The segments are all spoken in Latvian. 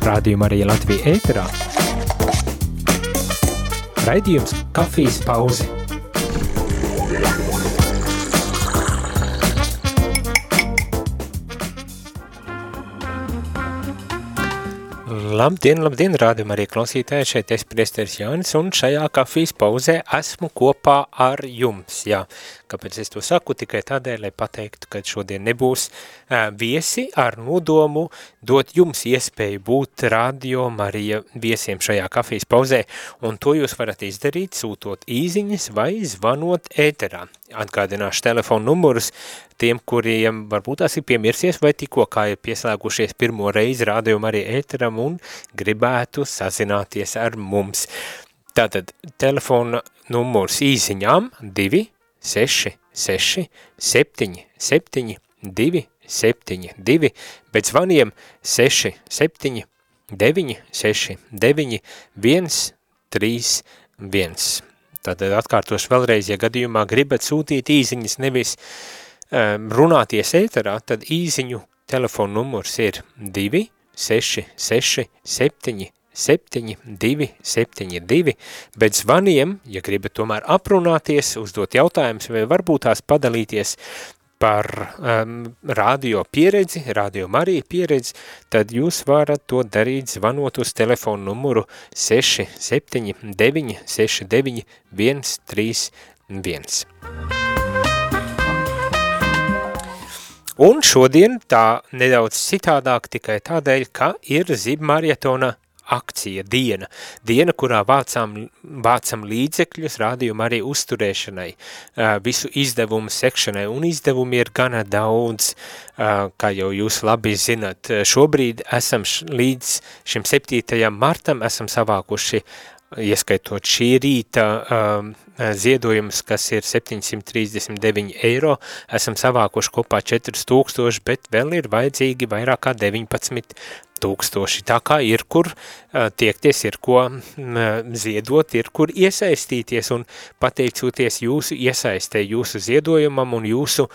Rādījuma arī Latvija ēterā. Raidījums Kafijas pauze. Labdien, labdien, rādījumā arī klausītāji, šeit es priesteris Jānis, un šajā kafijas pauzē esmu kopā ar jums, jā. Kāpēc es to saku? Tikai tādēļ, lai pateiktu, ka šodien nebūs viesi ar nodomu dot jums iespēju būt radio Marija viesiem šajā kafijas pauzē, un to jūs varat izdarīt, sūtot īziņas vai zvanot ēterā. Atgādināšu telefonu numurus tiem, kuriem varbūt tās ir piemirsies vai tikko kā ir pieslēgušies pirmo reizi rādījumu arī ēteram un gribētu sazināties ar mums. Tātad telefona numurs īziņām 2 6 6 7 7 2 7 2, bet zvaniem 6 7 9 6 9 1 3 1. Tātad atkārtošu vēlreiz, ja gadījumā gribat sūtīt īziņas nevis um, runāties ēterā, tad īziņu telefonu numurs ir 2 6 6 7 7, 2, 7, 2, bet zvaniem, ja gribat tomēr aprunāties, uzdot jautājumus vai varbūt tās padalīties par um, radio pieredzi, radio Marija pieredzi, tad jūs varat to darīt zvanot uz telefonu numuru 6, 7, 9, 6, 9, 1, 3, 1. Un šodien tā nedaudz citādāk tikai tādēļ, ka ir zibmarietona akcija, diena, diena, kurā vācām, vācam līdzekļus rādījumu arī uzturēšanai, visu izdevumu sekšanai, un izdevumi ir gana daudz, kā jau jūs labi zinat. Šobrīd esam līdz šim 7. martam esam savākuši ieskaitot šī rīta um, ziedojumus, kas ir 739 eiro, esam savākuši kopā 4000, bet vēl ir vajadzīgi vairāk kā 19 tūkstoši. Tā kā ir kur tiekties, ir ko ziedot, ir kur iesaistīties un pateicoties jūsu iesaistē, jūsu ziedojumam un jūsu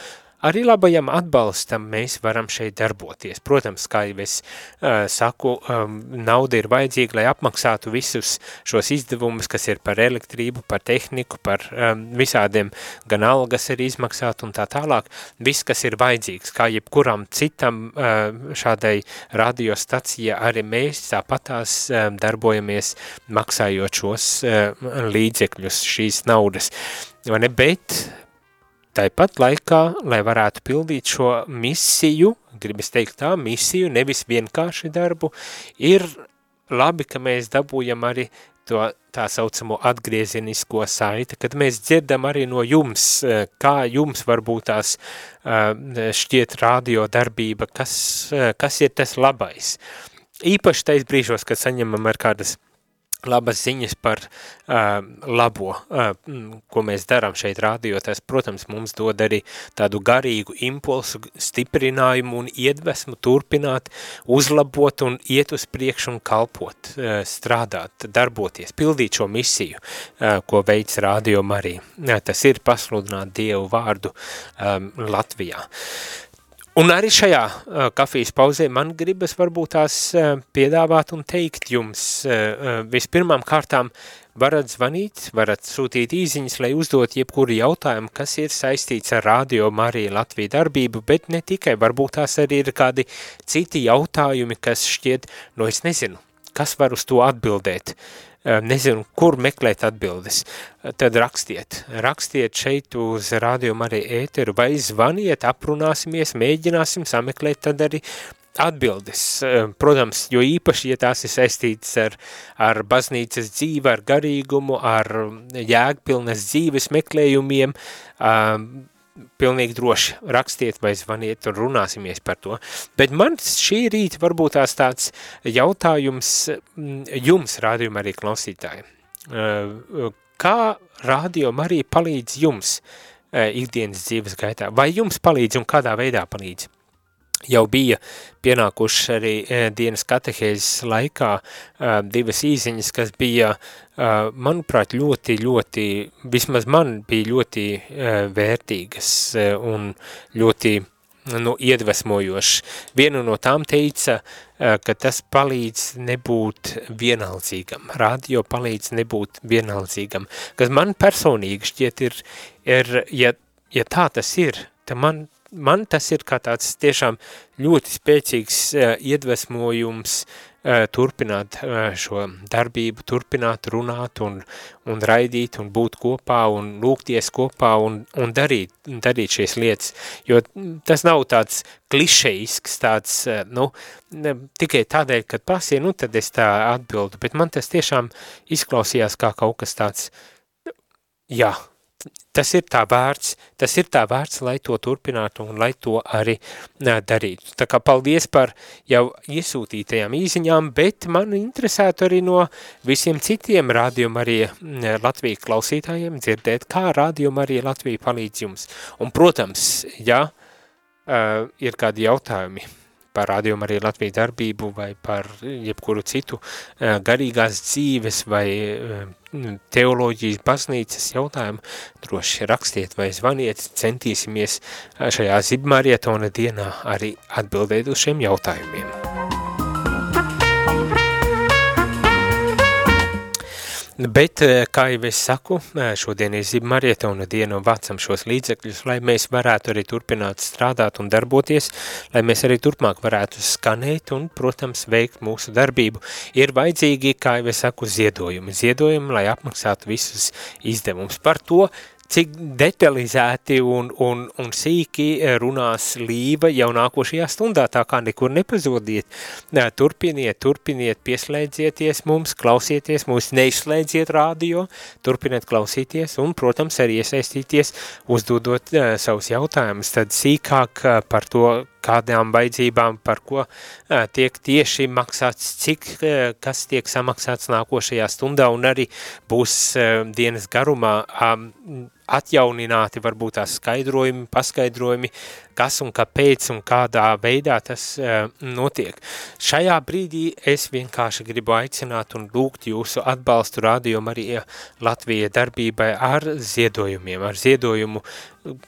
Arī labajam atbalstam mēs varam šeit darboties. Protams, kā jau es uh, saku, um, nauda ir vajadzīga, lai apmaksātu visus šos izdevumus, kas ir par elektrību, par tehniku, par um, visādiem, gan algas ir izmaksāt un tā tālāk. Viss, kas ir vajadzīgs, kā jebkuram citam uh, šādai radiostacija, arī mēs tāpatās um, darbojamies maksājot šos uh, līdzekļus, šīs naudas. Vai ne? Bet Tāpat laikā, lai varētu pildīt šo misiju, gribas teikt tā, misiju, nevis vienkārši darbu, ir labi, ka mēs dabūjam arī to tā saucamo atgriezenisko saiti, kad mēs dzirdam arī no jums, kā jums varbūt tās šķiet radio darbība, kas, kas ir tas labais. Īpaši tais brīžos, kad saņemam ar kādas labas ziņas par uh, labo, uh, ko mēs darām šeit radio, tas, protams, mums dod arī tādu garīgu impulsu, stiprinājumu un iedvesmu turpināt, uzlabot un iet uz priekšu un kalpot, uh, strādāt, darboties, pildīt šo misiju, uh, ko veids radio Marija. Uh, tas ir pasludināt Dievu vārdu um, Latvijā. Un arī šajā uh, kafijas pauzē man gribas varbūt tās uh, piedāvāt un teikt jums uh, vispirmām kārtām varat zvanīt, varat sūtīt īziņas, lai uzdot jebkuru jautājumu, kas ir saistīts ar Radio Marija Latvija darbību, bet ne tikai, varbūt tās arī ir kādi citi jautājumi, kas šķiet, no es nezinu, kas var uz to atbildēt. Uh, nezinu, kur meklēt atbildes, tad rakstiet. Rakstiet šeit uz rādījumu arī ēteru vai zvaniet, aprunāsimies, mēģināsim sameklēt tad arī atbildes. Protams, jo īpaši, ja tās ir saistītas ar, ar baznīcas dzīvi, ar garīgumu, ar jēgpilnas dzīves meklējumiem, pilnīgi droši rakstiet vai zvaniet un runāsimies par to. Bet man šī rīta varbūt tās tāds jautājums mm, jums, rādījuma arī klausītāji. Kā rādījuma arī palīdz jums ikdienas dzīves gaitā? Vai jums palīdz un kādā veidā palīdz? Jau bija pienākuši arī e, dienas katehēzes laikā e, divas īziņas, kas bija, e, manuprāt, ļoti, ļoti, vismaz man bija ļoti vērtīgas un ļoti nu, iedvesmojošs. Vienu no tām teica, ka tas palīdz nebūt vienaldzīgam, radio palīdz nebūt vienaldzīgam, kas man personīgi šķiet ir, ir ja, ja tā tas ir, tad man, man tas ir kā tāds tiešām ļoti spēcīgs iedvesmojums Eh, turpināt eh, šo darbību, turpināt runāt un, un raidīt un būt kopā un lūgties kopā un, un darīt, darīt šīs lietas, jo tas nav tāds klišejisks, tāds, eh, nu, tikai tādēļ, kad pasie, nu, tad es tā atbildu, bet man tas tiešām izklausījās kā kaut kas tāds, jā, tas ir tā vērts, tas ir tā vērts, lai to turpinātu un lai to arī darītu. Tā kā paldies par jau iesūtītajām īziņām, bet man interesētu arī no visiem citiem rādījuma arī Latviju klausītājiem dzirdēt, kā rādījuma arī Latvija palīdz jums. Un, protams, ja ir kādi jautājumi, par rādījumu arī Latvijas darbību vai par jebkuru citu uh, garīgās dzīves vai uh, teoloģijas baznīcas jautājumu, droši rakstiet vai zvaniet, centīsimies šajā zibmarietona dienā arī atbildēt uz šiem jautājumiem. Bet, eh, kā jau es saku, eh, šodien ir ziba marietona diena un vācam šos līdzekļus, lai mēs varētu arī turpināt strādāt un darboties, lai mēs arī turpmāk varētu skanēt un, protams, veikt mūsu darbību. Ir vajadzīgi, kā jau es saku, ziedojumi. Ziedojumi, lai apmaksātu visus izdevumus. Par to cik detalizēti un, un, un sīki runās Līva jau nākošajā stundā, tā kā nekur nepazodiet. Turpiniet, turpiniet, pieslēdzieties mums, klausieties mums, neizslēdziet rādio, turpiniet klausīties un, protams, arī iesaistīties, uzdodot uh, savus jautājumus, tad sīkāk uh, par to, kādām vajadzībām, par ko uh, tiek tieši maksāts, cik, uh, kas tiek samaksāts nākošajā stundā un arī būs uh, dienas garumā um, atjaunināti varbūt tās skaidrojumi, paskaidrojumi, kas un kāpēc un kādā veidā tas uh, notiek. Šajā brīdī es vienkārši gribu aicināt un lūgt jūsu atbalstu Radio Marija Latvija darbībai ar ziedojumiem, ar ziedojumu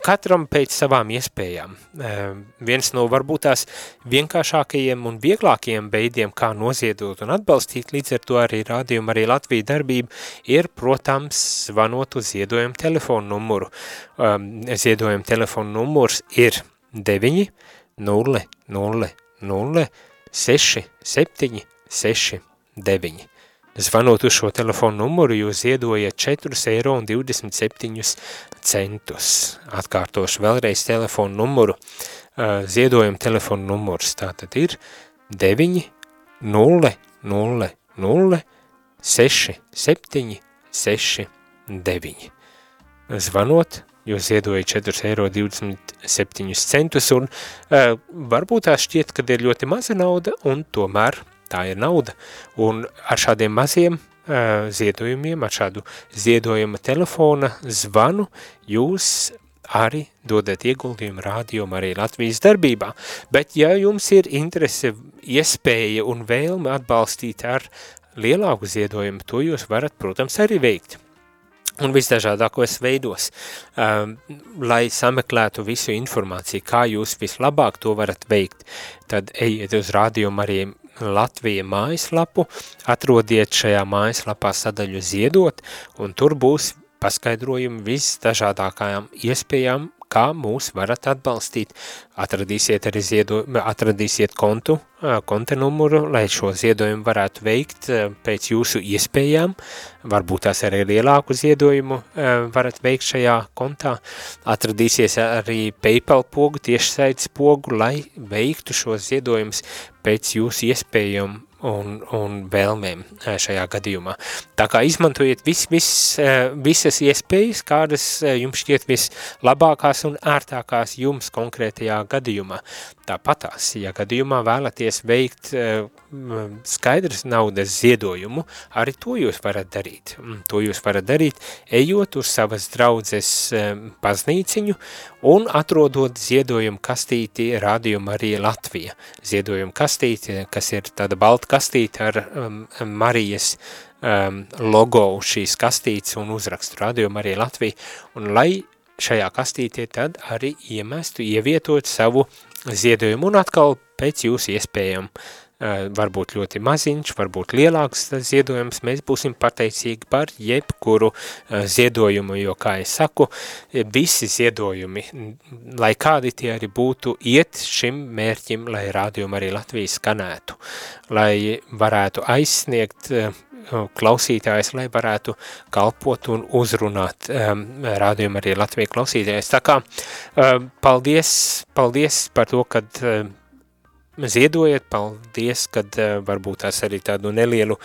katram pēc savām iespējām. Uh, viens no varbūt tās vienkāršākajiem un vieglākajiem veidiem, kā noziedot un atbalstīt, līdz ar to arī Radio Marija Latvija darbība ir, protams, zvanot uz ziedojumu telefonu numuru. Um, ziedojumu telefonu numurs ir 9, 0, 0, 0, 6, 7, 6, 9. Zvanot uz šo telefonu numuru, jūs ziedojat 4,27 eiro. Atkārtošu vēlreiz telefonu numuru. Ziedojuma telefonu numurs tātad ir 9, 0, 0, 0, 6, 7, 6, 9. Zvanot jūs ziedojat 4,27 centus, un uh, varbūt tā šķiet, ka ir ļoti maza nauda, un tomēr tā ir nauda. Un ar šādiem maziem uh, ziedojumiem, ar šādu ziedojuma telefona zvanu, jūs arī dodat ieguldījumu rādījumu arī Latvijas darbībā. Bet ja jums ir interese, iespēja un vēlme atbalstīt ar lielāku ziedojumu, to jūs varat, protams, arī veikt un visdažādākos veidos, um, lai sameklētu visu informāciju, kā jūs vislabāk to varat veikt, tad ejiet uz rādījumu arī Latvija mājaslapu, atrodiet šajā mājaslapā sadaļu ziedot, un tur būs paskaidrojumi visdažādākajām iespējām, kā mūs varat atbalstīt. Atradīsiet arī ziedo, atradīsiet kontu, konta numuru, lai šo ziedojumu varētu veikt pēc jūsu iespējām. Varbūt tās arī lielāku ziedojumu varat veikt šajā kontā. Atradīsies arī PayPal pogu, tiešsaits pogu, lai veiktu šos ziedojumus pēc jūsu iespējām un, un vēlmēm šajā gadījumā. Tā kā izmantojiet vis, vis, visas iespējas, kādas jums šķiet vislabākās un ērtākās jums konkrētajā gadījumā. Tāpatās, ja gadījumā vēlaties veikt skaidrs naudas ziedojumu, arī to jūs varat darīt. To jūs varat darīt, ejot uz savas draudzes baznīciņu un atrodot ziedojumu kastīti Rādījuma arī Latvija. Ziedojumu kastīti, kas ir tāda balta kastīte ar um, Marijas um, logo šīs kastītes un uzrakstu Rādījuma arī Latvija. Un lai šajā kastītē tad arī iemestu, ievietot savu ziedojumu un atkal pēc jūsu iespējām Eh, varbūt ļoti maziņš, varbūt lielāks ziedojums, mēs būsim pateicīgi par jebkuru eh, ziedojumu, jo, kā es saku, eh, visi ziedojumi, lai kādi tie arī būtu, iet šim mērķim, lai rādījumu arī Latvijas skanētu, lai varētu aizsniegt klausītājs, lai varētu kalpot un uzrunāt um, rādījumu arī Latvijas klausītājs. Tā kā um, paldies, paldies par to, kad um, ziedojiet, paldies, kad uh, varbūt tās arī tādu nelielu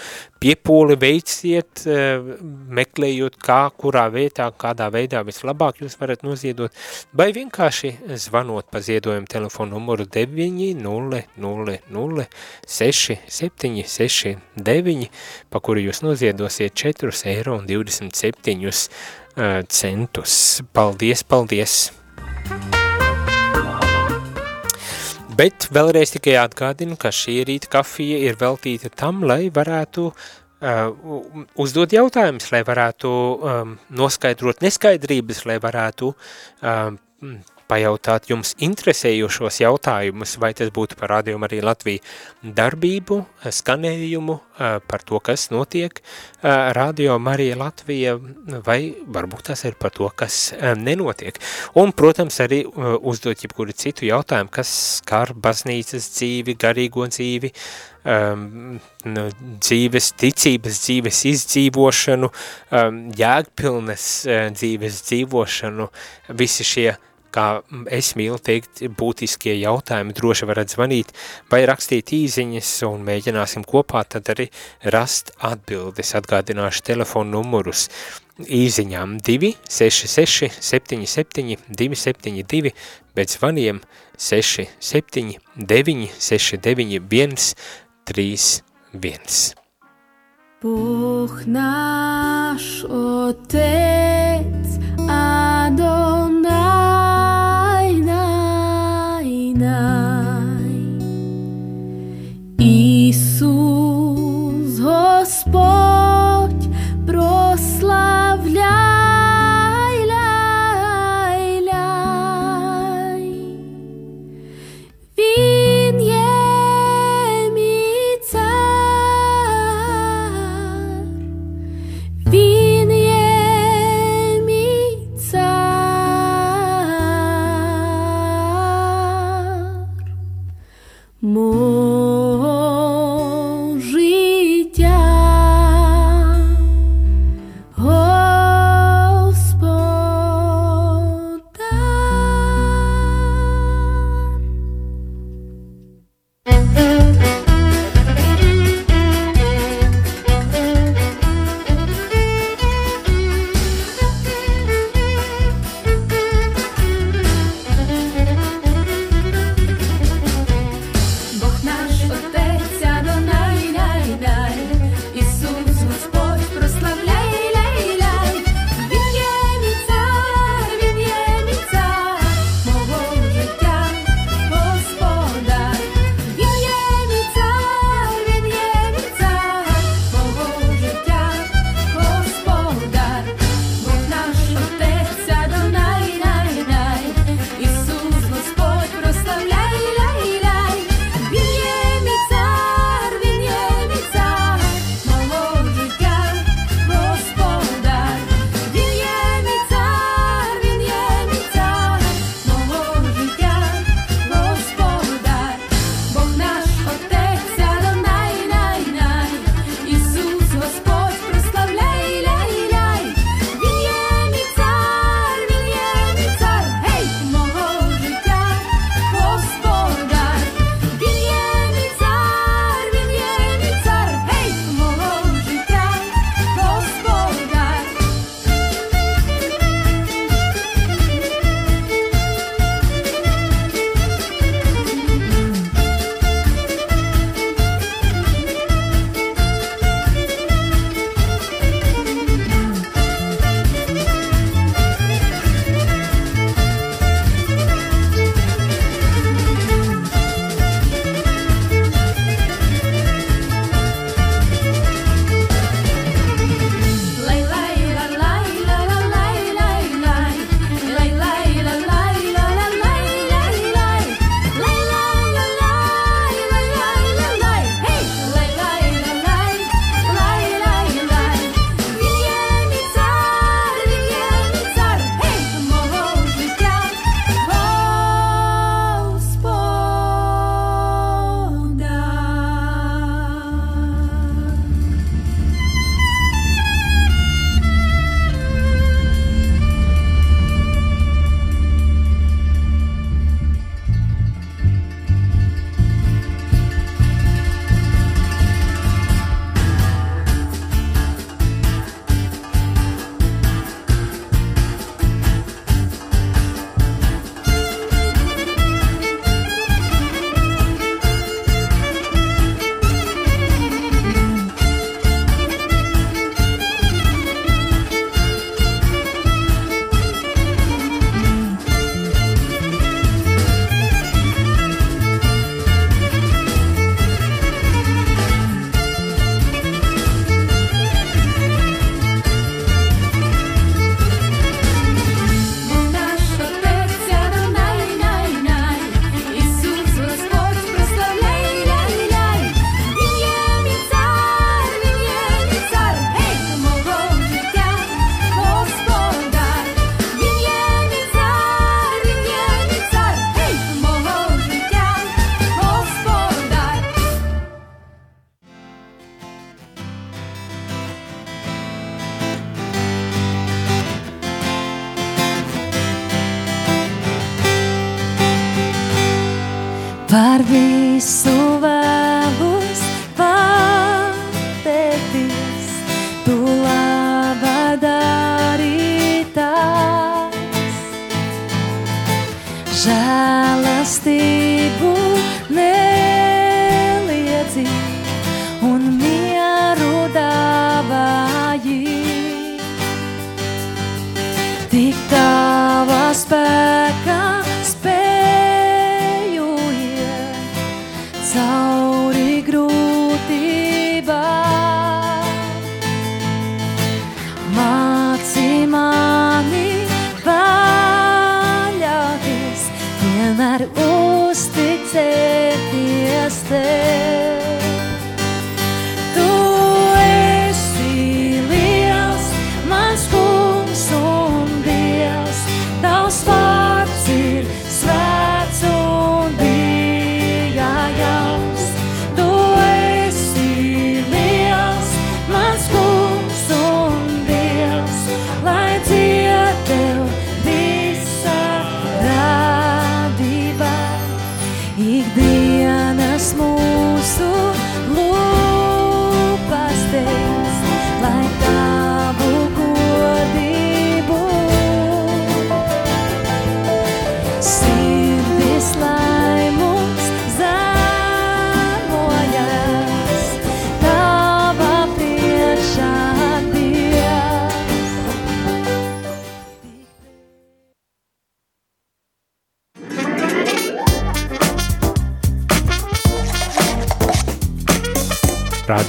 piepūli veiciet, uh, meklējot kā, kurā vietā, kādā veidā vislabāk jūs varat noziedot, vai vienkārši zvanot pa ziedojumu telefonu numuru 9 0 0 0 6 7 6 9, pa kuru jūs noziedosiet 4 eiro un 27 uh, centus. Paldies, paldies! Bet vēlreiz tikai atgādinu, ka šī rīta kafija ir veltīta tam, lai varētu uh, uzdot jautājumus, lai varētu um, noskaidrot neskaidrības, lai varētu um, pajautāt jums interesējošos jautājumus, vai tas būtu par rādījumu arī Latviju darbību, skanējumu, par to, kas notiek rādio Marija Latvija, vai varbūt tas ir par to, kas nenotiek. Un, protams, arī uzdot jebkuru citu jautājumu, kas skar baznīcas dzīvi, garīgo dzīvi, um, dzīves, ticības dzīves izdzīvošanu, um, jēgpilnes uh, dzīves dzīvošanu, visi šie kā es mīlu teikt, būtiskie jautājumi droši varat zvanīt vai rakstīt īziņas un mēģināsim kopā tad arī rast atbildes. Atgādināšu telefonu numurus īziņām 266 77 272, bet zvaniem 67 969 131. Bůh náš Otec Adonai spoil. par visu. Var.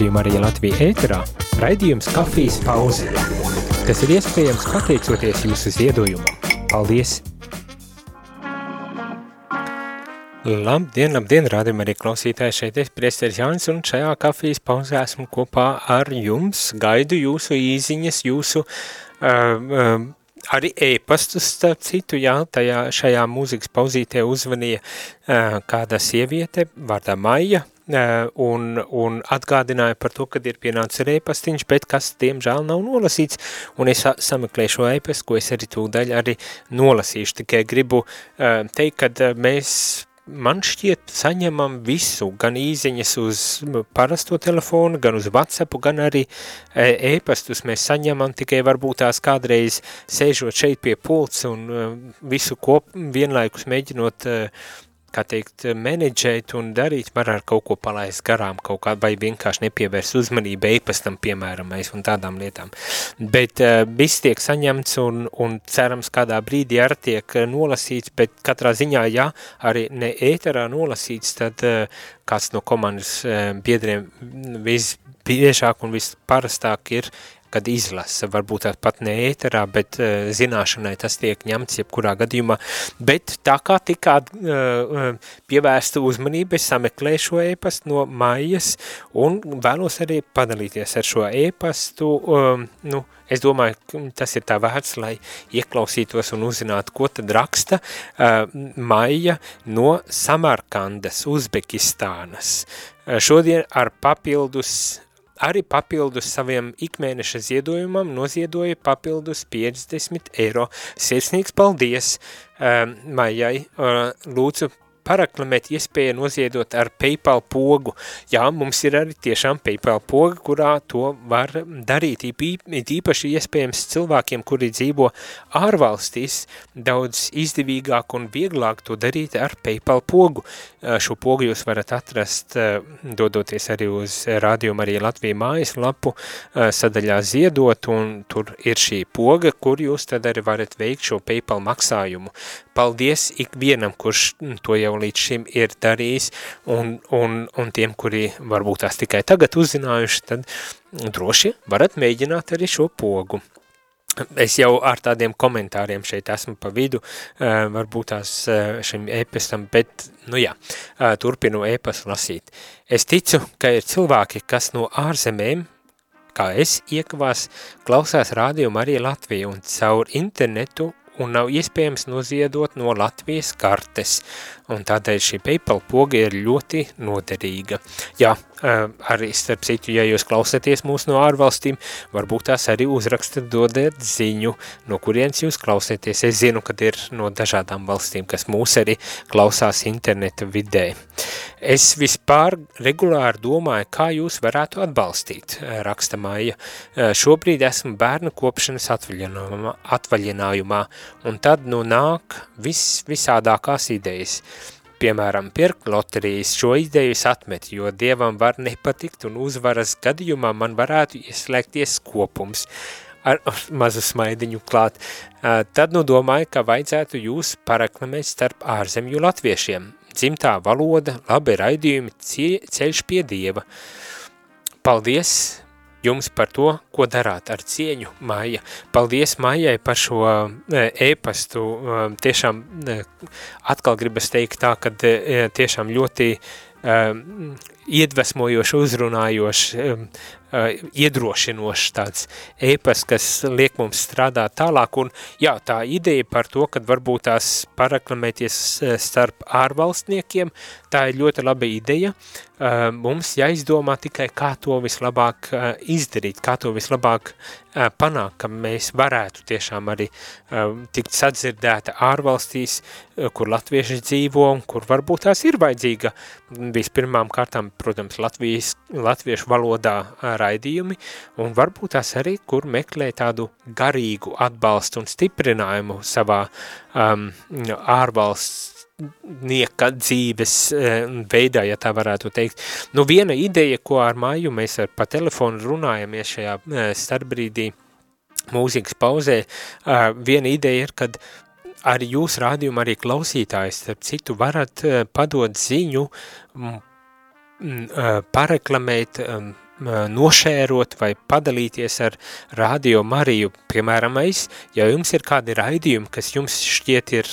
Rādījumā arī Latvija ēterā. Raidījums kafijas pauze, kas ir iespējams pateicoties jūsu ziedojumam. Paldies! Labdien, labdien, rādījumā arī klausītāji. Šeit es priesteris Jānis un šajā kafijas pauzē esmu kopā ar jums, gaidu jūsu īziņas, jūsu uh, uh, arī ēpastus, starp citu, jā, tajā šajā mūzikas pauzītē uzvanīja uh, kāda sieviete, vārdā Maija, un, un atgādināja par to, kad ir pienācis ēpastiņš, bet kas, diemžēl, nav nolasīts, un es sa- sameklēju šo ēpastu, ko es arī tūdaļ arī nolasīšu, tikai gribu uh, teikt, kad uh, mēs man šķiet saņemam visu, gan īziņas uz parasto telefonu, gan uz WhatsAppu, gan arī e, e-pastus. Mēs saņemam tikai varbūt tās kādreiz sēžot šeit pie pults un e, visu kop vienlaikus mēģinot e, kā teikt, menedžēt un darīt, var ar kaut ko palaist garām, kaut kā, vai vienkārši nepievērst uzmanību e-pastam, piemēram, un tādām lietām. Bet uh, viss tiek saņemts un, un cerams kādā brīdī arī tiek uh, nolasīts, bet katrā ziņā, ja arī ne ēterā nolasīts, tad uh, kāds no komandas uh, biedriem visbiežāk un visparastāk ir kad izlasa, varbūt pat ne ēterā, bet uh, zināšanai tas tiek ņemts jebkurā gadījumā, bet tā kā tikā uh, pievērsta uzmanība, es sameklēju šo ēpastu no maijas un vēlos arī padalīties ar šo ēpastu, um, nu, es domāju, tas ir tā vērts, lai ieklausītos un uzzinātu, ko tad raksta uh, maija no Samarkandas, Uzbekistānas. Uh, šodien ar papildus arī papildus saviem ikmēneša ziedojumam noziedoja papildus 50 eiro. Sirsnīgs paldies uh, Maijai, uh, lūdzu paraklamēt iespēju noziedot ar PayPal pogu. Jā, mums ir arī tiešām PayPal poga, kurā to var darīt. Īpaši iespējams cilvēkiem, kuri dzīvo ārvalstīs, daudz izdevīgāk un vieglāk to darīt ar PayPal pogu. Šo pogu jūs varat atrast, dodoties arī uz Radio Marija Latvija mājaslapu sadaļā ziedot, un tur ir šī poga, kur jūs tad arī varat veikt šo PayPal maksājumu. Paldies ikvienam, kurš to jau līdz šim ir darījis, un, un, un tiem, kuri varbūt tās tikai tagad uzzinājuši, tad droši varat mēģināt arī šo pogu. Es jau ar tādiem komentāriem šeit esmu pa vidu, uh, varbūt tās uh, šim ēpestam, bet, nu jā, uh, turpinu ēpastu lasīt. Es ticu, ka ir cilvēki, kas no ārzemēm, kā es, iekavās, klausās rādījumu arī Latviju un caur internetu un nav iespējams noziedot no Latvijas kartes. Un tādēļ šī PayPal poga ir ļoti noderīga. Jā, arī starp citu, ja jūs klausāties mūs no ārvalstīm, varbūt tās arī uzrakstat dodiet ziņu, no kurienes jūs klausāties. Es zinu, kad ir no dažādām valstīm, kas mūs arī klausās interneta vidē. Es vispār regulāri domāju, kā jūs varētu atbalstīt, raksta Maija. Šobrīd esmu bērnu kopšanas atvaļinājumā, atvaļinājumā un tad nu nāk vis, visādākās idejas piemēram, pirkt loterijas, šo ideju es atmetu, jo dievam var nepatikt un uzvaras gadījumā man varētu ieslēgties kopums ar mazu smaidiņu klāt. Tad nu domāju, ka vajadzētu jūs paraklamēt starp ārzemju latviešiem. Dzimtā valoda, labi raidījumi, ceļš pie dieva. Paldies! Jums par to, ko darāt ar cieņu, Maija. Paldies Maijai par šo ēpastu. Tiešām atkal gribas teikt tā, ka tiešām ļoti iedvesmojoši, uzrunājoši, iedrošinošs tāds ēpas, kas liek mums strādāt tālāk, un jā, tā ideja par to, kad varbūt tās paraklamēties starp ārvalstniekiem, tā ir ļoti laba ideja, mums jāizdomā tikai, kā to vislabāk izdarīt, kā to vislabāk panākt, ka mēs varētu tiešām arī tikt sadzirdēta ārvalstīs, kur latvieši dzīvo un kur varbūt tās ir vajadzīga. Vispirmām kārtām, protams, Latvijas, latviešu valodā raidījumi un varbūt tās arī, kur meklē tādu garīgu atbalstu un stiprinājumu savā um, ārvalsts nieka dzīves veidā, ja tā varētu teikt. Nu, viena ideja, ko ar māju mēs ar pa telefonu runājamies šajā starpbrīdī mūzikas pauzē, viena ideja ir, kad arī jūs rādījuma arī klausītājs, starp citu, varat padot ziņu, pareklamēt, nošērot vai padalīties ar Radio Mariju. Piemēram, es, ja jums ir kādi raidījumi, kas jums šķiet ir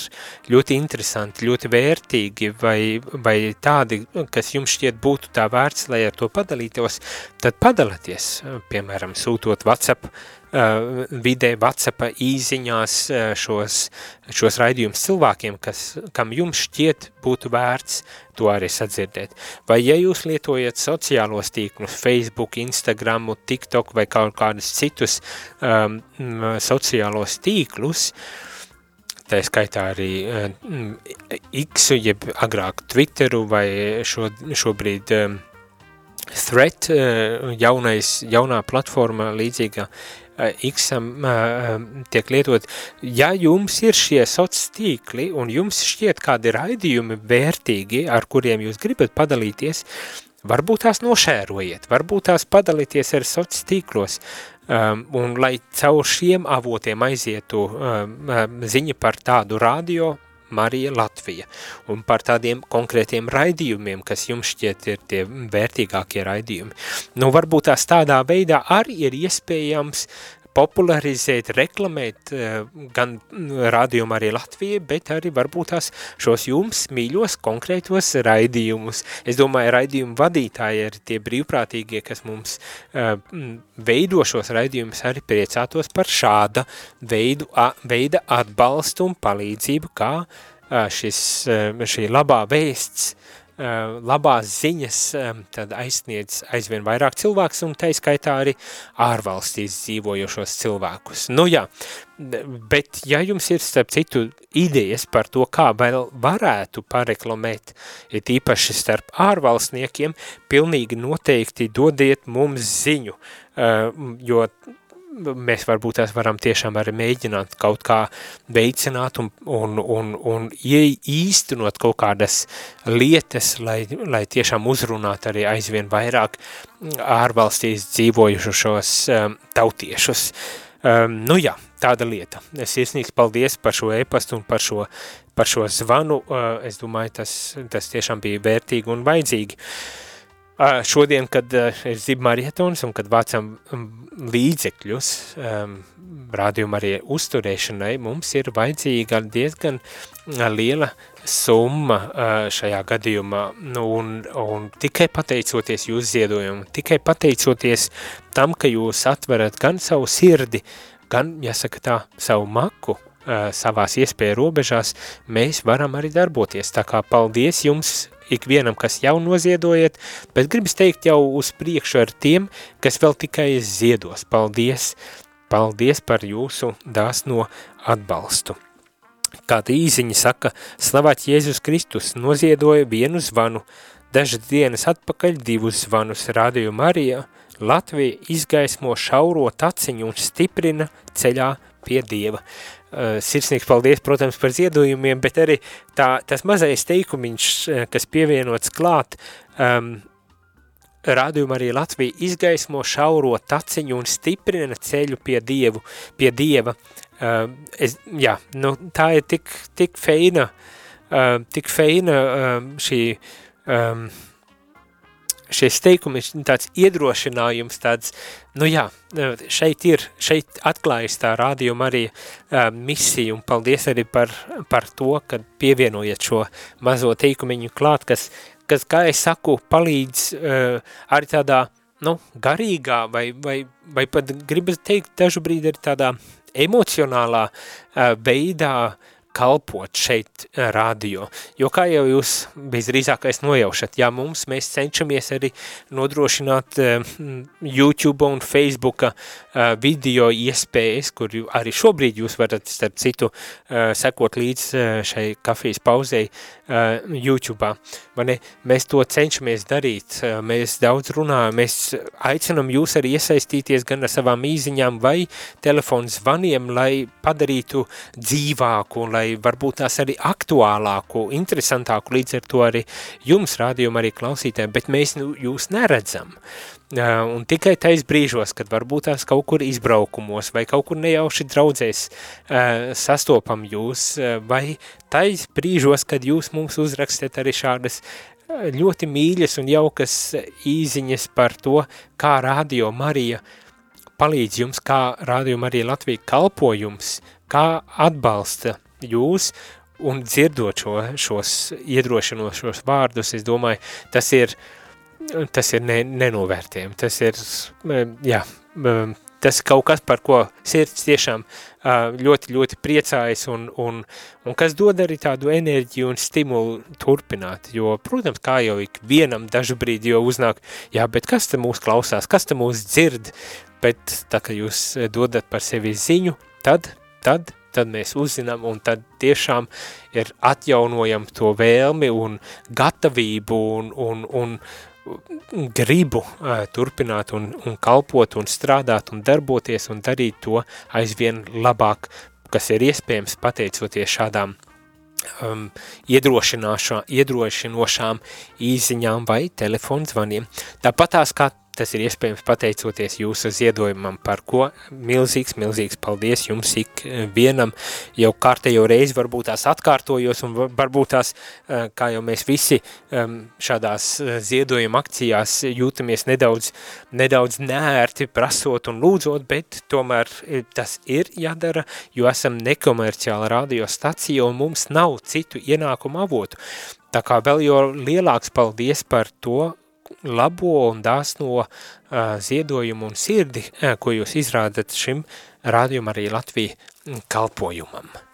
ļoti interesanti, ļoti vērtīgi vai, vai tādi, kas jums šķiet būtu tā vērts, lai ar to padalītos, tad padalieties, piemēram, sūtot WhatsApp vidē, WhatsApp īziņās uh, šos, šos raidījumus cilvēkiem, kas, kam jums šķiet būtu vērts to arī sadzirdēt. Vai ja jūs lietojat sociālos tīklus, Facebook, Instagram, TikTok vai kaut kādus citus um, sociālos tīklus, tā skaitā arī um, X, jeb agrāk Twitteru vai šo, šobrīd um, Thread, uh, jaunais, jaunā platforma līdzīga X-am tiek lietot. Ja jums ir šie soc tīkli un jums šķiet kādi raidījumi vērtīgi, ar kuriem jūs gribat padalīties, varbūt tās nošērojiet, varbūt tās padalīties ar soc tīklos, um, un lai caur šiem avotiem aizietu um, ziņa par tādu radio, Marija Latvija, un par tādiem konkrētiem raidījumiem, kas jums šķiet ir tie vērtīgākie raidījumi. Nu, varbūt tās tādā veidā arī ir iespējams popularizēt, reklamēt uh, gan rādījumu arī Latviju, bet arī varbūt tās šos jums mīļos konkrētos raidījumus. Es domāju, raidījumu vadītāji ir tie brīvprātīgie, kas mums uh, veido šos raidījumus, arī priecātos par šāda veidu, veida atbalstu un palīdzību, kā uh, šis, šī labā vēsts Eh, labās ziņas tad aizsniedz aizvien vairāk cilvēks un taiskaitā arī ārvalstīs dzīvojošos cilvēkus. Nu jā, bet ja jums ir starp citu idejas par to, kā vēl varētu pareklamēt, ir īpaši starp ārvalstniekiem, pilnīgi noteikti dodiet mums ziņu, eh, jo mēs varbūt tās varam tiešām arī mēģināt kaut kā veicināt un, un, un, un īstenot kaut kādas lietas, lai, lai tiešām uzrunāt arī aizvien vairāk ārvalstīs dzīvojušos um, tautiešus. Um, nu jā, tāda lieta. Es iesnīgs paldies par šo e-pastu un par šo, par šo zvanu. Uh, es domāju, tas, tas tiešām bija vērtīgi un vajadzīgi. Uh, Šodien, kad ir zibmarietons un kad vācam līdzekļus um, rādījuma arī uzturēšanai, mums ir vajadzīga diezgan liela summa šajā gadījumā, nu, un, un tikai pateicoties jūsu ziedojumu, tikai pateicoties tam, ka jūs atverat gan savu sirdi, gan, jāsaka tā, savu maku, savās iespēju robežās, mēs varam arī darboties. Tā kā paldies jums ikvienam, kas jau noziedojiet, bet gribas teikt jau uz priekšu ar tiem, kas vēl tikai ziedos. Paldies, paldies par jūsu dāsno atbalstu. Kāda īziņa saka, slavāt Jēzus Kristus noziedoja vienu zvanu, dažas dienas atpakaļ divus zvanus Radio Marija, Latvija izgaismo šauro taciņu un stiprina ceļā pie Dieva. Uh, sirsnīgs paldies, protams, par ziedojumiem, bet arī tā, tas mazais teikumiņš, kas pievienots klāt, um, Rādījumā arī Latvija izgaismo šauro taciņu un stiprina ceļu pie Dievu, pie Dieva. Uh, es, jā, nu, tā ir tik, tik feina, uh, tik feina uh, šī, um, šis teikums, tāds iedrošinājums, tāds, nu jā, šeit ir, šeit atklājas tā rādījuma arī uh, misija, un paldies arī par, par to, ka pievienojat šo mazo teikumiņu klāt, kas, kas, kā es saku, palīdz uh, arī tādā, nu, garīgā vai, vai, vai pat gribas teikt dažu brīdi arī tādā emocionālā uh, veidā kalpot šeit radio, jo kā jau jūs visdrīzākais nojaušat, ja mums mēs cenšamies arī nodrošināt uh, YouTube un Facebooka uh, video iespējas, kur arī šobrīd jūs varat starp citu sekot līdz šai kafijas pauzei YouTube'ā, mēs to cenšamies darīt, mēs daudz runājam, mēs aicinam jūs arī iesaistīties gan ar savām īziņām vai telefonu zvaniem, lai padarītu dzīvāku un lai varbūt tās arī aktuālāku, interesantāku līdz ar to arī jums rādījumu arī klausītēm, bet mēs nu, jūs neredzam. Un tikai tais brīžos, kad varbūt tās kaut kur izbraukumos vai kaut kur nejauši draudzēs sastopam jūs, vai tais brīžos, kad jūs mums uzrakstat arī šādas ļoti mīļas un jaukas īziņas par to, kā Radio Marija palīdz jums, kā Radio Marija Latvija kalpojums, kā atbalsta jūs un dzirdot šo, šos iedrošinošos vārdus, es domāju, tas ir, tas ir ne, nenovērtējumi, tas ir, jā, tas kaut kas, par ko sirds tiešām ļoti, ļoti priecājas un, un, un kas dod arī tādu enerģiju un stimulu turpināt, jo, protams, kā jau ik vienam dažu brīdi jau uznāk, jā, bet kas te mūs klausās, kas te mūs dzird, bet tā, ka jūs dodat par sevi ziņu, tad, tad tad mēs uzzinām un tad tiešām ir atjaunojam to vēlmi un gatavību un, un, un gribu uh, turpināt un, un kalpot un strādāt un darboties un darīt to aizvien labāk, kas ir iespējams pateicoties šādām um, iedrošinošām īziņām vai telefonzvaniem. Tāpatās kā Tas ir iespējams pateicoties jūsu ziedojumam, par ko milzīgs, milzīgs paldies jums ik eh, vienam. Jau kārtējo reizi varbūt tās atkārtojos un varbūt tās, eh, kā jau mēs visi šādās eh, ziedojuma akcijās jūtamies nedaudz, nedaudz nērti prasot un lūdzot, bet tomēr tas ir jādara, jo esam nekomerciāla radiostacija un mums nav citu ienākumu avotu. Tā kā vēl jo lielāks paldies par to, labo un dāsno ziedojumu un sirdi, ko jūs izrādat šim rādījumam arī Latvija kalpojumam.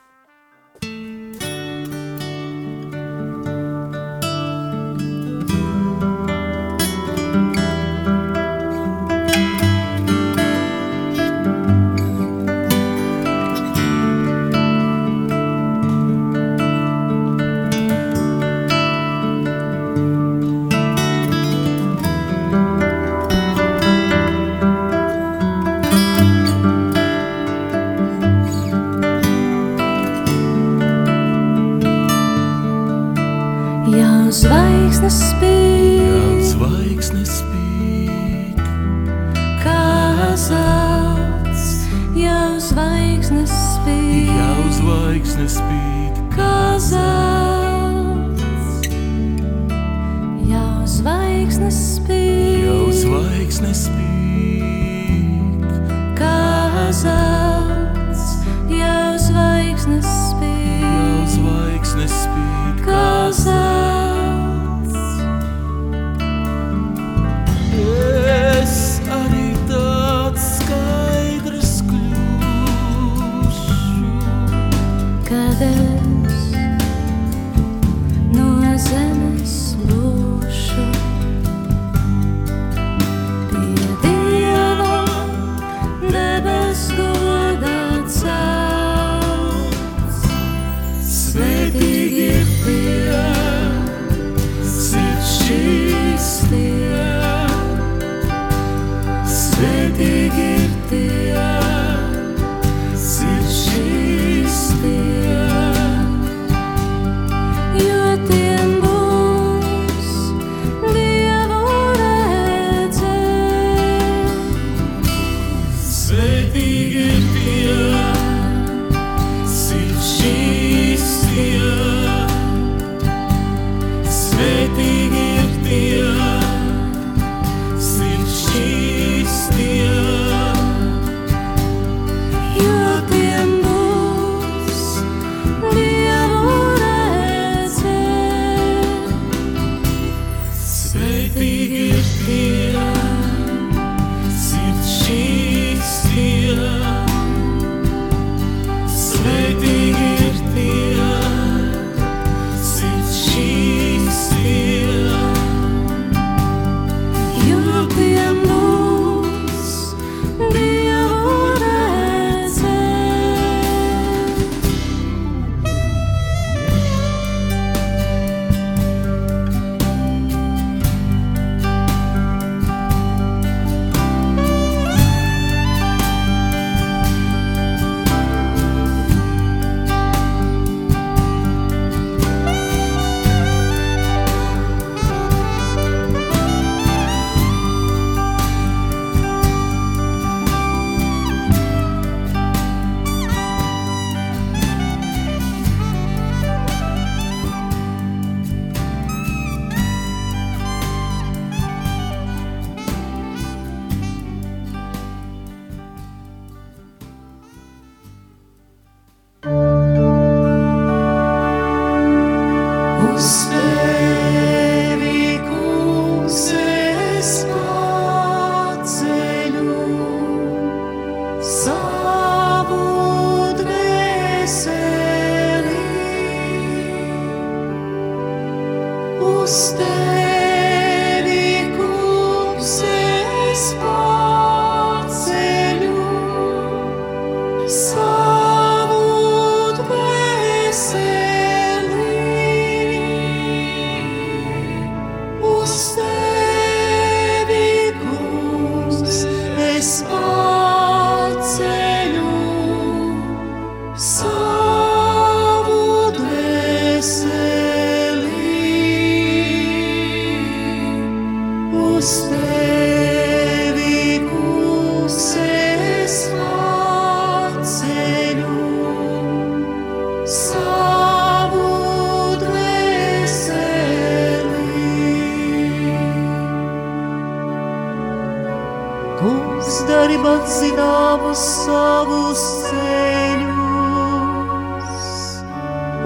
Dari man zināmus savus ceļus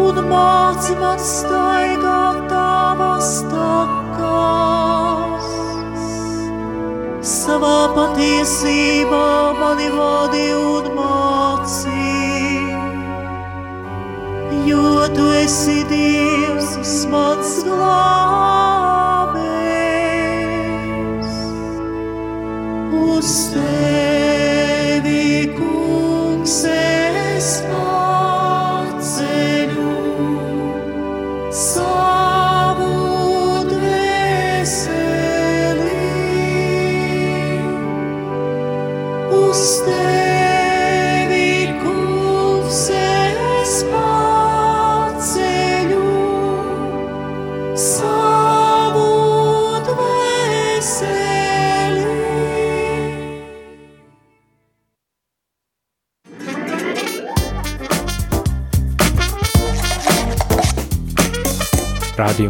un māci man staigāt tavas takas. Savā patiesībā mani vadi un māci, jo tu esi Dievs, mans glābējs.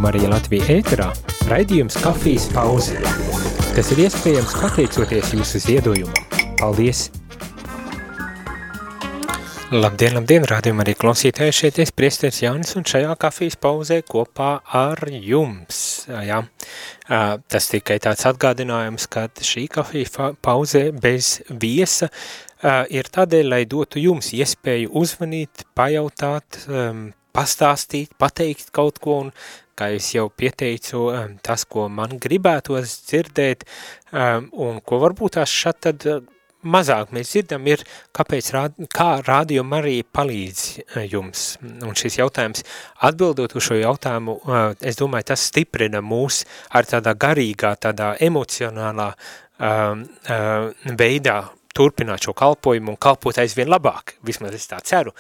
Rādījumā arī Latvija ēterā raidījums kafijas pauze, kas ir iespējams pateicoties jūsu ziedojumam. Paldies! Labdien, labdien, rādījumā arī klausītāji šeit es priesteris Jānis un šajā kafijas pauzē kopā ar jums. Jā, tas tikai tāds atgādinājums, ka šī kafija pauzē bez viesa ir tādēļ, lai dotu jums iespēju uzvanīt, pajautāt, pastāstīt, pateikt kaut ko, un kā es jau pieteicu, tas, ko man gribētos dzirdēt, un ko varbūt tās šat tad mazāk mēs dzirdam, ir, kāpēc rād, kā rādījuma arī palīdz jums. Un šis jautājums, atbildot uz šo jautājumu, es domāju, tas stiprina mūs ar tādā garīgā, tādā emocionālā um, uh, veidā turpināt šo kalpojumu un kalpot aizvien labāk, vismaz es tā ceru.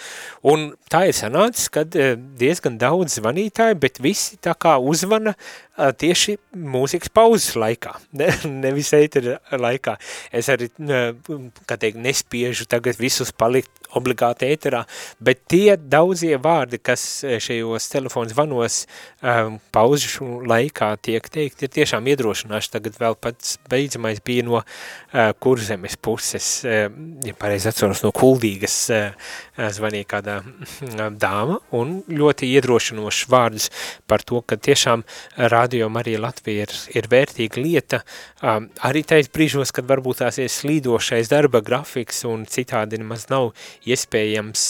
Un tā ir sanācis, kad diezgan daudz zvanītāji, bet visi tā kā uzvana tieši mūzikas pauzes laikā, ne, nevis ētera laikā. Es arī, kā teikt, nespiežu tagad visus palikt obligāti ēterā, bet tie daudzie vārdi, kas šajos telefonu zvanos um, paužu laikā tiek teikt, ir tiešām iedrošināši. Tagad vēl pats beidzamais bija no uh, kurzemes puses. kuldīgas, ja pareizi atceros, no kuldīgas zvanīja kādā dāma un ļoti iedrošinošs vārdus par to, ka tiešām radio Marija Latvija ir, ir vērtīga lieta, arī tais brīžos, kad varbūt tās ir slīdošais darba grafiks un citādi nemaz nav iespējams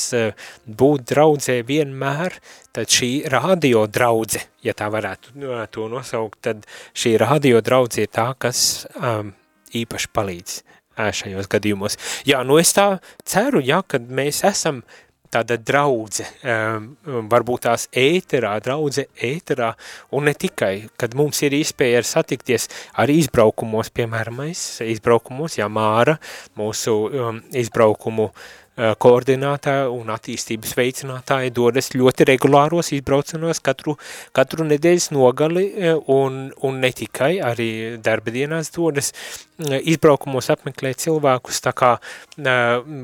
būt draudzē vienmēr, tad šī radio draudze, ja tā varētu to nosaukt, tad šī radio draudze ir tā, kas um, īpaši palīdz šajos gadījumos. Jā, nu es tā ceru, jā, kad mēs esam tāda draudze, um, varbūt tās ēterā, draudze ēterā, un ne tikai, kad mums ir iespēja ar satikties arī izbraukumos, piemēram, mēs izbraukumos, jā, Māra, mūsu um, izbraukumu Eh, koordinātāja un attīstības veicinātāja dodas ļoti regulāros izbraucanos katru, katru nedēļas nogali eh, un, un ne tikai, arī darba dienās dodas eh, izbraukumos apmeklēt cilvēkus, tā kā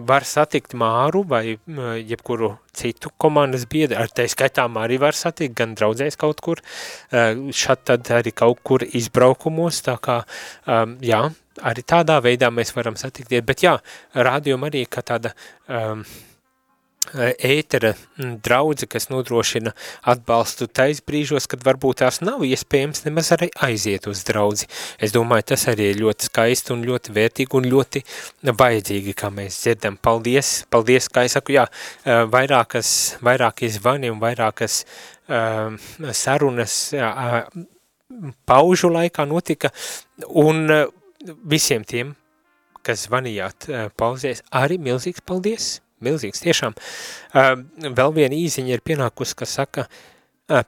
var satikt Māru vai jebkuru citu komandas biedru, ar tai skaitām arī var satikt, gan draudzēs kaut kur, šad tad arī kaut kur izbraukumos, tā kā, jā, arī tādā veidā mēs varam satikties, bet jā, rādījuma arī kā tāda um, ētera draudze, kas nodrošina atbalstu tais brīžos, kad varbūt tās nav iespējams nemaz arī aiziet uz draudzi. Es domāju, tas arī ir ļoti skaisti un ļoti vērtīgi un ļoti vajadzīgi, kā mēs dzirdam. Paldies, paldies, kā es saku, jā, vairākas, vairākie zvani un vairākas um, sarunas jā, paužu laikā notika un visiem tiem, kas zvanījāt pauzēs, arī milzīgs paldies, milzīgs tiešām. Vēl viena īziņa ir pienākus, kas saka,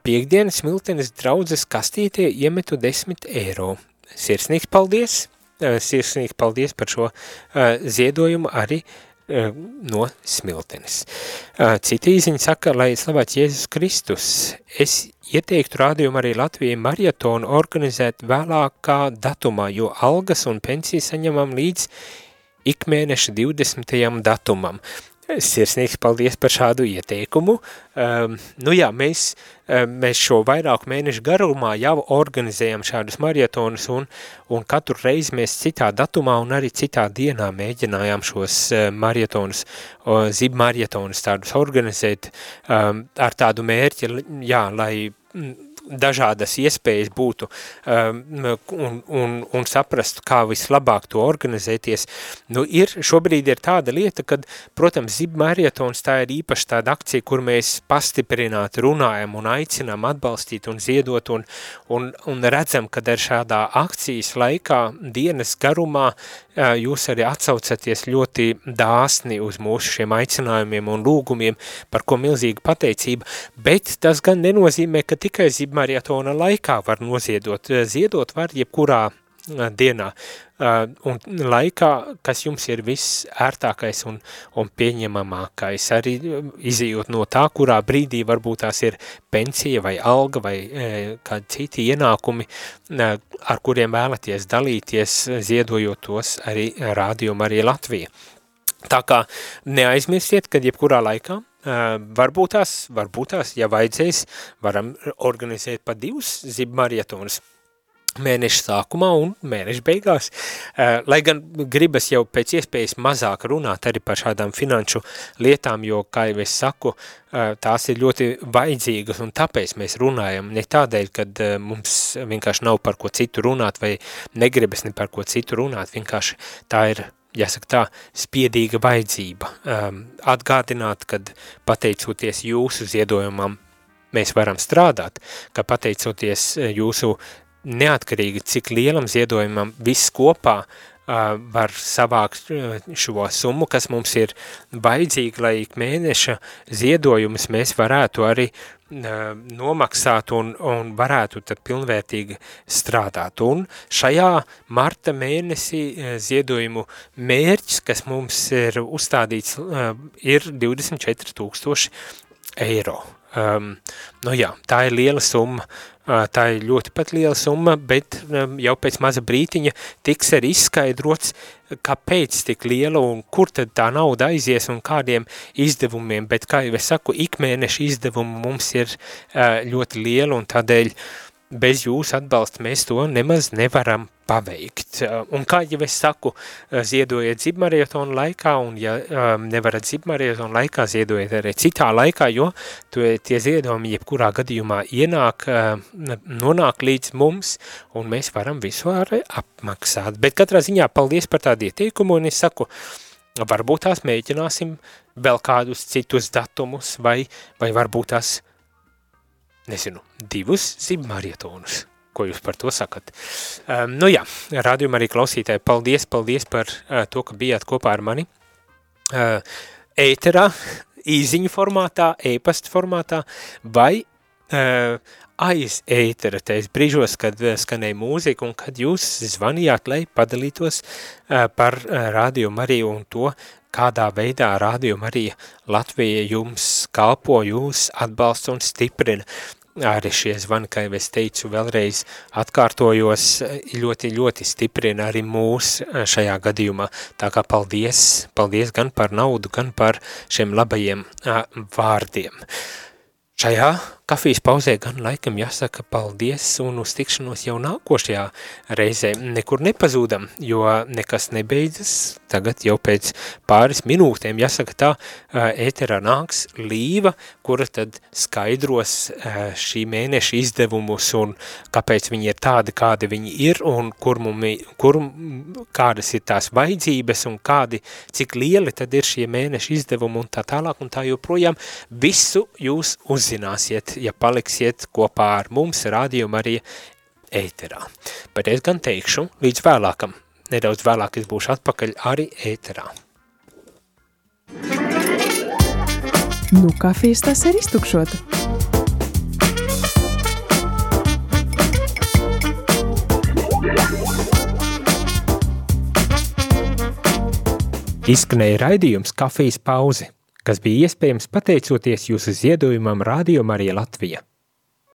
piekdienas Miltenes draudzes kastītē iemetu 10 eiro. Sirsnīgs paldies, sirsnīgs paldies par šo ziedojumu arī no smiltenes. Cita īziņa saka, lai slavēts Jēzus Kristus, es ieteiktu rādījumu arī Latvijai marietonu organizēt vēlākā datumā, jo algas un pensijas saņemam līdz ikmēneša 20. datumam. Sirsnīgs paldies par šādu ieteikumu. Um, nu jā, mēs, um, mēs šo vairāku mēnešu garumā jau organizējam šādus marietonus un, un katru reizi mēs citā datumā un arī citā dienā mēģinājām šos uh, marietonus, uh, zib marietonus tādus organizēt um, ar tādu mērķi, jā, lai dažādas iespējas būtu um, un, un, un saprastu, kā vislabāk to organizēties. Nu, ir, šobrīd ir tāda lieta, kad, protams, zib marietons tā ir īpaši tāda akcija, kur mēs pastiprināti runājam un aicinām atbalstīt un ziedot un, un, un redzam, kad ar šādā akcijas laikā dienas garumā jūs arī atsaucaties ļoti dāsni uz mūsu šiem aicinājumiem un lūgumiem, par ko milzīga pateicība, bet tas gan nenozīmē, ka tikai zibmarietona laikā var noziedot. Ziedot var jebkurā dienā un laikā, kas jums ir viss ērtākais un, un pieņemamākais, arī izējot no tā, kurā brīdī varbūt tās ir pensija vai alga vai kādi citi ienākumi, ar kuriem vēlaties dalīties, ziedojot tos arī rādījumu arī Latvija. Tā kā neaizmirstiet, kad jebkurā laikā varbūt tās, varbūt tās, ja vajadzēs, varam organizēt pa divus zibmarietonus mēneša sākumā un mēneša beigās, lai gan gribas jau pēc iespējas mazāk runāt arī par šādām finanšu lietām, jo, kā jau es saku, tās ir ļoti vajadzīgas un tāpēc mēs runājam, ne tādēļ, kad mums vienkārši nav par ko citu runāt vai negribas ne par ko citu runāt, vienkārši tā ir jāsaka tā, spiedīga vajadzība. Um, atgādināt, kad pateicoties jūsu ziedojumam mēs varam strādāt, ka pateicoties jūsu neatkarīgi, cik lielam ziedojumam viss kopā var savākt šo summu, kas mums ir vajadzīga, lai ik mēneša ziedojumus mēs varētu arī nomaksāt un, un varētu tad pilnvērtīgi strādāt. Un šajā marta mēnesī ziedojumu mērķis, kas mums ir uzstādīts, ir 24 tūkstoši eiro. Um, nu jā, tā ir liela summa, tā ir ļoti pat liela summa, bet jau pēc maza brītiņa tiks arī izskaidrots, kāpēc tik liela un kur tad tā nauda aizies un kādiem izdevumiem, bet kā jau es saku, ikmēneša izdevumi mums ir ļoti liela un tādēļ bez jūsu atbalsta mēs to nemaz nevaram paveikt. Uh, un kā jau es saku, uh, ziedojiet zibmarietonu laikā, un ja um, nevarat zibmarietonu laikā, ziedojiet arī citā laikā, jo tie ziedojumi jebkurā gadījumā ienāk, nonāk līdz mums, un mēs varam visu arī apmaksāt. Bet katrā ziņā paldies par tādu ieteikumu, un es saku, varbūt tās mēģināsim vēl kādus citus datumus, vai, vai varbūt tās nezinu, divus zibmarietonus. Ko jūs par to sakat? Um, nu jā, rādījumā arī klausītāji, paldies, paldies par uh, to, ka bijāt kopā ar mani. Uh, ēterā, īziņu formātā, e-pasta formātā vai uh, aiz ētera tais brīžos, kad skanēja mūzika un kad jūs zvanījāt, lai padalītos uh, par uh, rādījumu arī un to, kādā veidā rādījumu arī Latvija jums kalpo, jūs atbalsta un stiprina arī šie zvani, kā jau es teicu, vēlreiz atkārtojos, ļoti, ļoti stiprina arī mūs šajā gadījumā. Tā kā paldies, paldies gan par naudu, gan par šiem labajiem vārdiem. Šajā kafijas pauzē gan laikam jāsaka paldies un uz tikšanos jau nākošajā reizē. Nekur nepazūdam, jo nekas nebeidzas. Tagad jau pēc pāris minūtēm jāsaka tā, ēterā nāks līva, kura tad skaidros šī mēneša izdevumus un kāpēc viņi ir tādi, kādi viņi ir un kur, mumi, kur kādas ir tās vajadzības un kādi, cik lieli tad ir šie mēneša izdevumi un tā tālāk un tā joprojām. Visu jūs uzzināsiet ja paliksiet kopā ar mums rādījumu arī ēterā. Bet es gan teikšu, līdz vēlākam, nedaudz vēlāk es būšu atpakaļ arī ēterā. Nu, kafijas tas ir iztukšota. Izskanēja raidījums kafijas pauze kas bija iespējams pateicoties jūsu ziedojumam Rādio Marija Latvija.